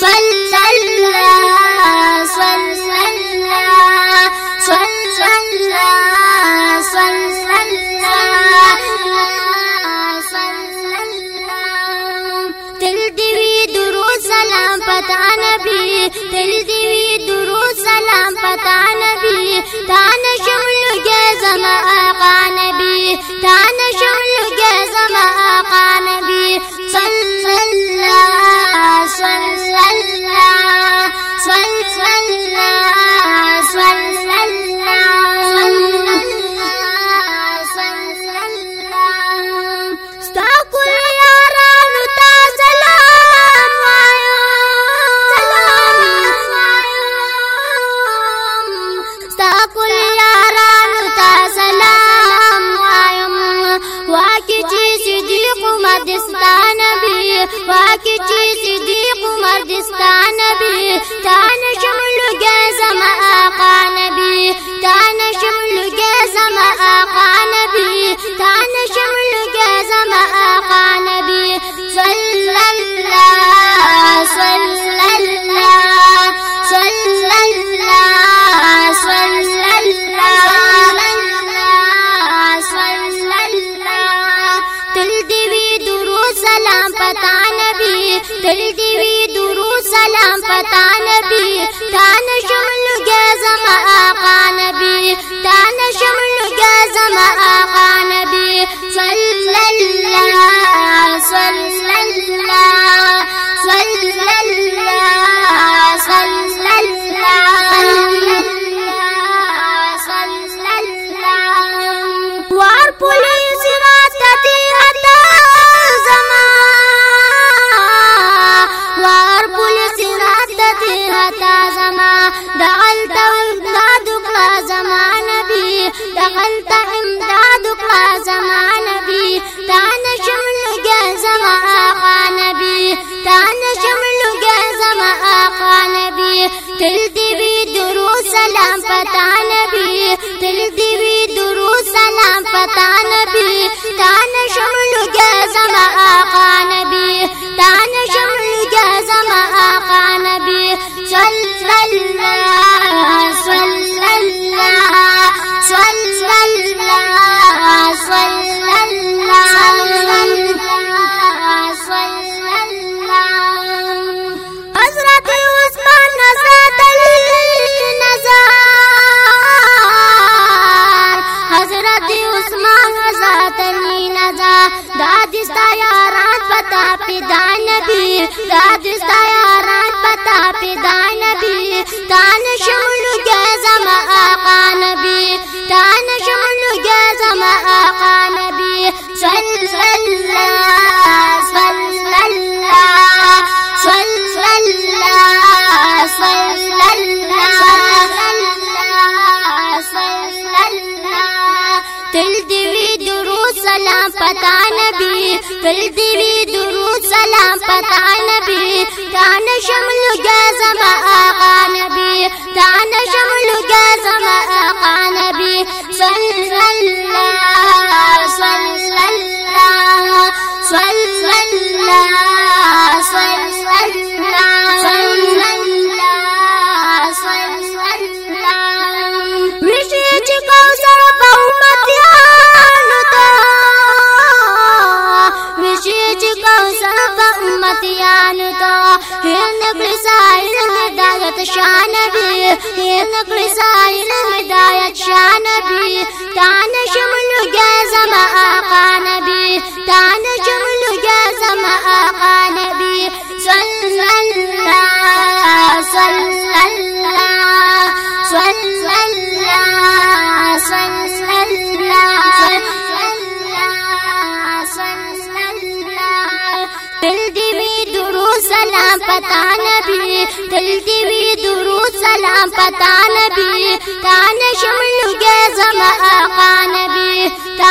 صلى الله صلى الله صلى الله صلى الله صلى الله تل دي درود سلام پتا نبی تل دي درود ګرځېدل دی وی درو سلام پتا نبی. تل دی وی درو سلام پتا نبی تان شمل گزما آقا نبی پیدا نبی داد سیاران پتا پیدا نبی تان شملو گزم آقا نبی تان شملو گزم آقا نبی صل اللہ صل اللہ صل اللہ سلام پتا نبی تل دیوی درو سلام پتا نبی تان شمل لگا زما آقا نبی تان شمل لگا زما آقا نبی. صلی اللہ صلی اللہ صلی 年。تا نبی تل دی وی درود سلام پتا نبی تا نشم لګې زما آقا نبی تا